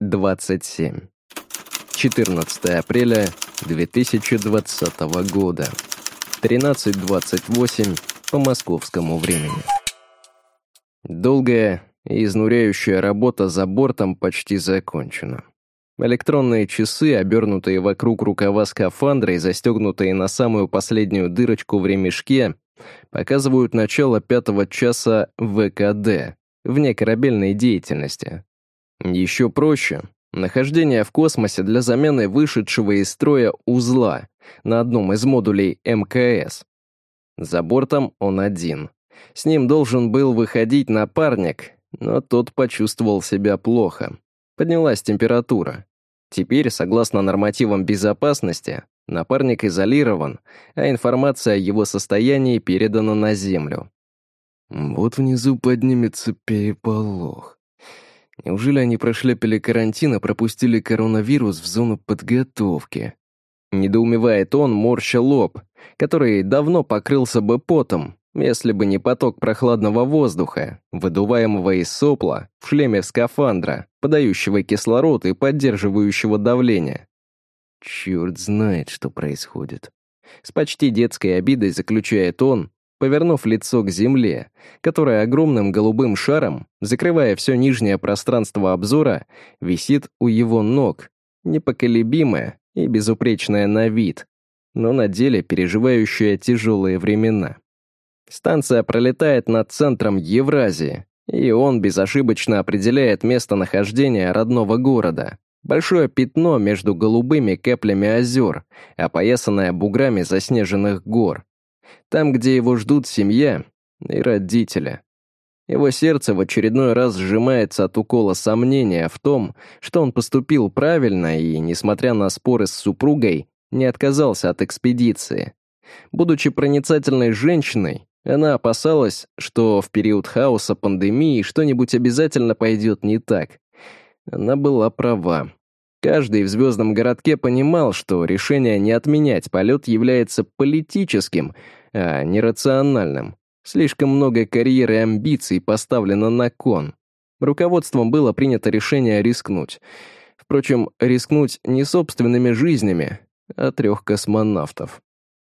27. 14 апреля 2020 года. 13.28 по московскому времени. Долгая и изнуряющая работа за бортом почти закончена. Электронные часы, обернутые вокруг рукава скафандра и застегнутые на самую последнюю дырочку в ремешке, показывают начало пятого часа ВКД, вне корабельной деятельности. Еще проще — нахождение в космосе для замены вышедшего из строя узла на одном из модулей МКС. За бортом он один. С ним должен был выходить напарник, но тот почувствовал себя плохо. Поднялась температура. Теперь, согласно нормативам безопасности, напарник изолирован, а информация о его состоянии передана на Землю. Вот внизу поднимется переполох. Неужели они прошляпили карантин и пропустили коронавирус в зону подготовки? Недоумевает он, морща лоб, который давно покрылся бы потом, если бы не поток прохладного воздуха, выдуваемого из сопла в шлеме скафандра, подающего кислород и поддерживающего давление. Черт знает, что происходит. С почти детской обидой заключает он, повернув лицо к земле, которая огромным голубым шаром, закрывая все нижнее пространство обзора, висит у его ног, непоколебимая и безупречная на вид, но на деле переживающая тяжелые времена. Станция пролетает над центром Евразии, и он безошибочно определяет местонахождение родного города. Большое пятно между голубыми каплями озер, опоясанное буграми заснеженных гор. Там, где его ждут семья и родители. Его сердце в очередной раз сжимается от укола сомнения в том, что он поступил правильно и, несмотря на споры с супругой, не отказался от экспедиции. Будучи проницательной женщиной, она опасалась, что в период хаоса пандемии что-нибудь обязательно пойдет не так. Она была права. Каждый в звездном городке понимал, что решение не отменять полет является политическим, а не рациональным. Слишком много карьер и амбиций поставлено на кон. Руководством было принято решение рискнуть. Впрочем, рискнуть не собственными жизнями, а трех космонавтов.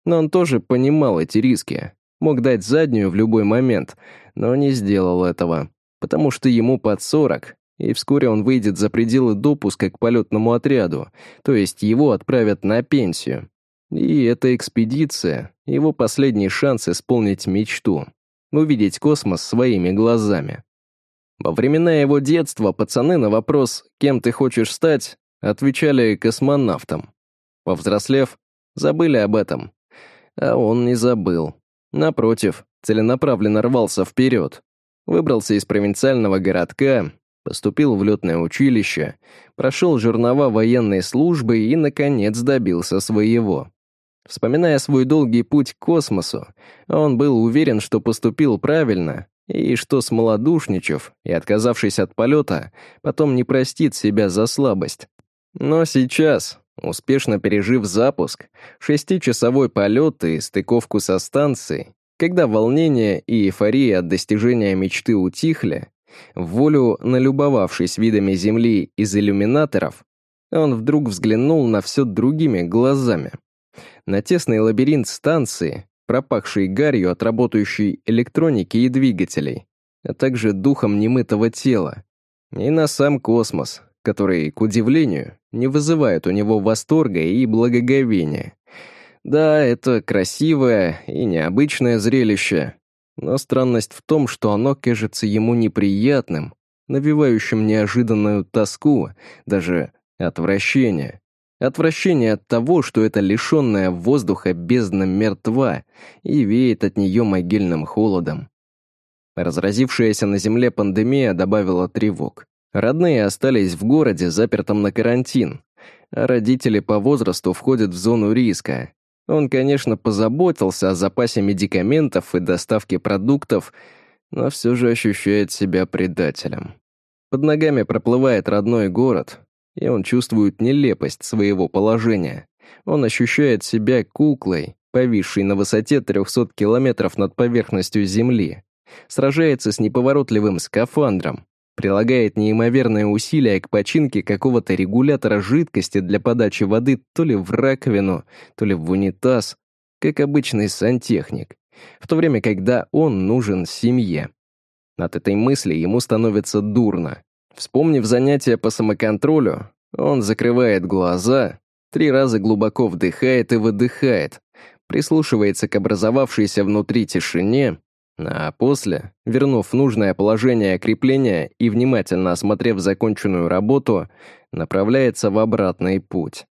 Но он тоже понимал эти риски. Мог дать заднюю в любой момент, но не сделал этого, потому что ему под 40, и вскоре он выйдет за пределы допуска к полетному отряду, то есть его отправят на пенсию. И эта экспедиция — его последний шанс исполнить мечту — увидеть космос своими глазами. Во времена его детства пацаны на вопрос «Кем ты хочешь стать?» отвечали космонавтом. Повзрослев, забыли об этом. А он не забыл. Напротив, целенаправленно рвался вперед. Выбрался из провинциального городка, поступил в летное училище, прошел жернова военной службы и, наконец, добился своего. Вспоминая свой долгий путь к космосу, он был уверен, что поступил правильно, и что, смолодушничав и отказавшись от полета, потом не простит себя за слабость. Но сейчас, успешно пережив запуск, шестичасовой полет и стыковку со станцией, когда волнение и эйфория от достижения мечты утихли, волю налюбовавшись видами Земли из иллюминаторов, он вдруг взглянул на все другими глазами на тесный лабиринт станции, пропахший гарью от работающей электроники и двигателей, а также духом немытого тела, и на сам космос, который, к удивлению, не вызывает у него восторга и благоговения. Да, это красивое и необычное зрелище, но странность в том, что оно кажется ему неприятным, навевающим неожиданную тоску, даже отвращение. Отвращение от того, что это лишенная воздуха бездна мертва и веет от нее могильным холодом. Разразившаяся на земле пандемия добавила тревог. Родные остались в городе, запертом на карантин, а родители по возрасту входят в зону риска. Он, конечно, позаботился о запасе медикаментов и доставке продуктов, но все же ощущает себя предателем. Под ногами проплывает родной город, и он чувствует нелепость своего положения. Он ощущает себя куклой, повисшей на высоте 300 километров над поверхностью Земли. Сражается с неповоротливым скафандром. прилагает неимоверные усилия к починке какого-то регулятора жидкости для подачи воды то ли в раковину, то ли в унитаз, как обычный сантехник, в то время, когда он нужен семье. От этой мысли ему становится дурно. Вспомнив занятия по самоконтролю, он закрывает глаза, три раза глубоко вдыхает и выдыхает, прислушивается к образовавшейся внутри тишине, а после, вернув нужное положение крепления и внимательно осмотрев законченную работу, направляется в обратный путь.